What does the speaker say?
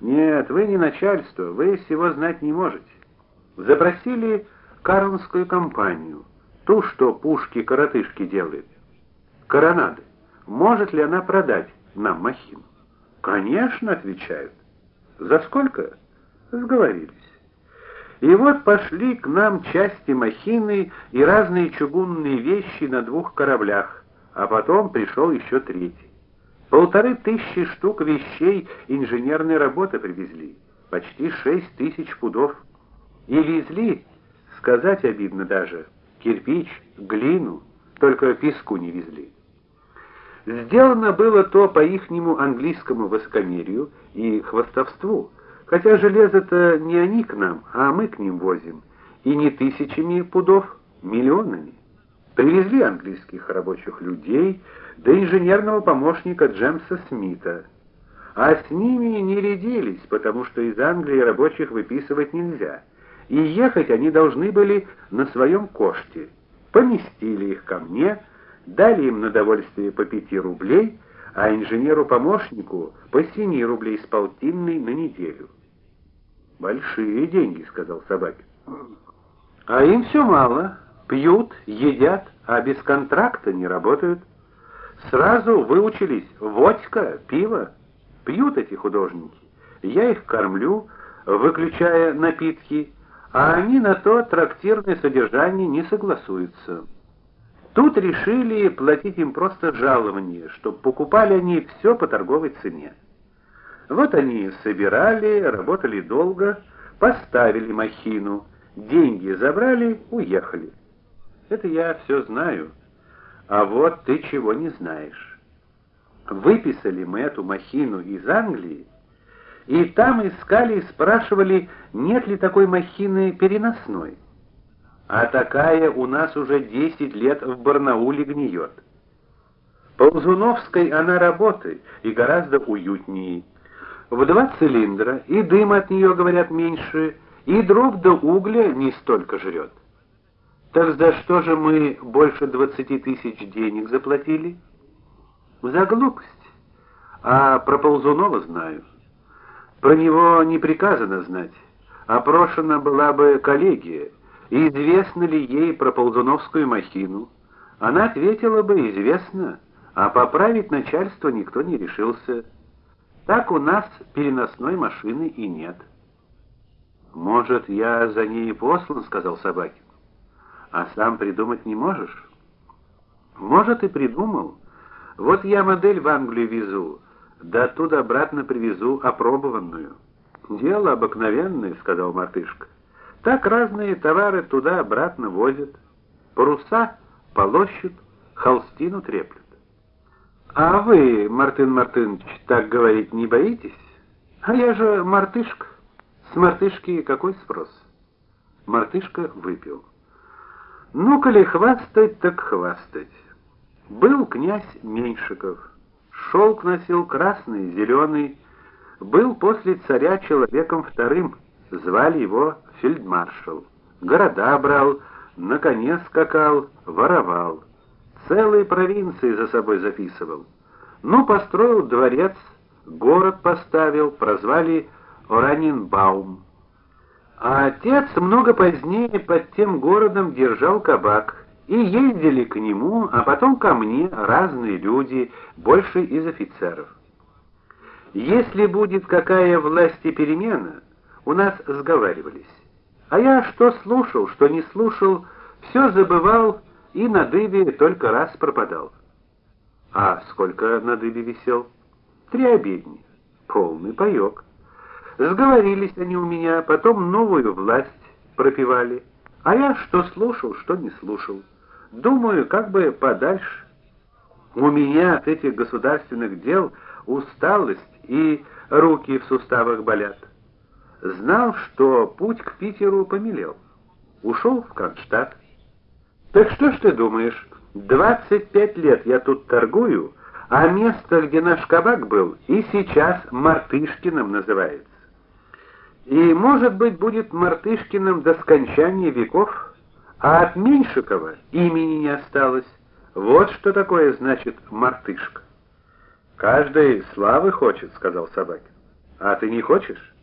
Нет, вы не начальство, вы всего знать не можете. Запросили Карлонскую компанию, ту, что пушки-коротышки делает. Коронады. Может ли она продать нам махину? Конечно, отвечают. За сколько? Сговорились. И вот пошли к нам части махины и разные чугунные вещи на двух кораблях, а потом пришел еще третий. Полторы тысячи штук вещей инженерной работы привезли, почти шесть тысяч пудов. И везли, сказать обидно даже, кирпич, глину, только песку не везли. Сделано было то по ихнему английскому высокомерию и хвастовству, хотя железо-то не они к нам, а мы к ним возим, и не тысячами пудов, миллионами. Привезли английских рабочих людей, да инженерного помощника Джемса Смита. А с ними не рядились, потому что из Англии рабочих выписывать нельзя. И ехать они должны были на своем коште. Поместили их ко мне, дали им на довольствие по пяти рублей, а инженеру-помощнику по семи рублей с полтинной на неделю. Большие деньги, сказал Собакин. А им все мало. Пьют, едят, а без контракта не работают. Сразу выучились водка, пиво. Пьют эти художники. Я их кормлю, выключая напитки, а они на то трактирное содержание не согласуются. Тут решили платить им просто жалование, чтобы покупали они все по торговой цене. Вот они собирали, работали долго, поставили махину, деньги забрали, уехали. Это я все знаю. А вот ты чего не знаешь. Выписали мы эту махину из Англии, и там искали и спрашивали, нет ли такой махины переносной. А такая у нас уже 10 лет в Барнауле гниет. По Узуновской она работает и гораздо уютнее. В два цилиндра, и дым от нее, говорят, меньше, и дров до угля не столько жрет. Так за что же мы больше двадцати тысяч денег заплатили? За глупость. А про Ползунова знаю. Про него не приказано знать. Опрошена была бы коллегия, и известно ли ей про Ползуновскую махину. Она ответила бы: "Известно", а поправить начальство никто не решился. Так у нас переносной машины и нет. Может, я за ней послан, сказал Собакин а сам придумать не можешь? Может, и придумал. Вот я модель в Англию везу, да оттуда обратно привезу опробованную. Дело обыкновенное, сказал Мартышка. Так разные товары туда-обратно возят. Паруса полощут, холстину треплют. А вы, Мартын Мартынович, так говорить не боитесь? А я же мартышка. С мартышки какой спрос? Мартышка выпил. Ну, коли хвастать, так хвастать. Был князь Меньшиков. Шелк носил красный, зеленый. Был после царя человеком вторым. Звали его фельдмаршал. Города брал, на коне скакал, воровал. Целые провинции за собой записывал. Ну, построил дворец, город поставил, прозвали Оранинбаум. А отец много позднее под тем городом держал кабак, и ездили к нему, а потом ко мне разные люди, больше из офицеров. Если будет какая власть и перемена, у нас сговаривались. А я что слушал, что не слушал, все забывал и на дыбе только раз пропадал. А сколько на дыбе висел? Три обедни. Полный паёк. Сговорились они у меня, потом новую власть пропивали. А я что слушал, что не слушал. Думаю, как бы подальше. У меня от этих государственных дел усталость и руки в суставах болят. Знал, что путь к Питеру помелел. Ушел в Кронштадт. Так что ж ты думаешь, 25 лет я тут торгую, а место, где наш кабак был, и сейчас Мартышкиным называется. И, может быть, будет Мартышкиным до скончания веков, а от Меньшикова имени не осталось. Вот что такое значит мартышка. Каждый славы хочет, сказал Собакин. А ты не хочешь?